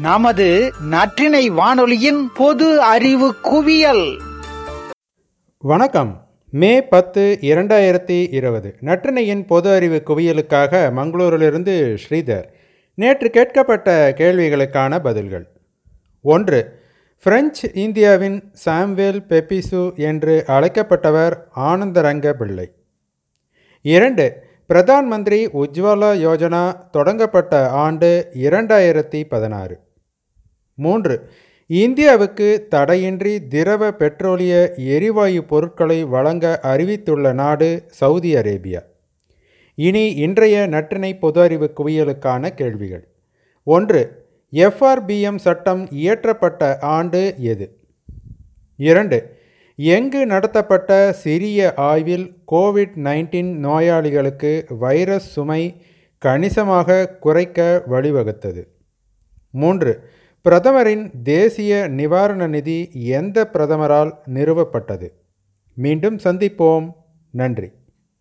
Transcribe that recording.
நமது நற்றினை வானொலியின் பொது அறிவு குவியல். வணக்கம். மே பத்து இரண்டாயிரத்தி இருபது. நற்றினையின் பொது அறிவு குவியலுக்காக மங்களூரிலிருந்து ஸ்ரீதர். நேற்று கேட்கப்பட்ட கேள்விகளுக்கான பதில்கள். ஒன்று பிரெஞ்சு இந்தியாவின் சாம்வேல் பெப்பிசு என்று அழைக்கப்பட்டவர் ஆனந்தரங்க பிள்ளை இரண்டு பிரதான் மந்திரி உஜ்வாலா யோஜனா தொடங்கப்பட்ட ஆண்டு இரண்டாயிரத்தி பதினாறு. மூன்று. இந்தியாவுக்கு தடையின்றி திரவ பெட்ரோலிய எரிவாயு பொருட்களை வழங்க அறிவித்துள்ள நாடு சவுதி அரேபியா. இனி இன்றைய நற்றினை பொது அறிவு குவியலுக்கான கேள்விகள். ஒன்று எஃப்ஆர்பிஎம் சட்டம் இயற்றப்பட்ட ஆண்டு எது? இரண்டு எங்கு நடத்தப்பட்ட சிறிய ஆய்வில் கோவிட் நைன்டீன் நோயாளிகளுக்கு வைரஸ் சுமை கணிசமாக குறைக்க வழிவகுத்தது? மூன்று பிரதமரின் தேசிய நிவாரண நிதி எந்த பிரதமரால் நிறுவப்பட்டது? மீண்டும் சந்திப்போம். நன்றி.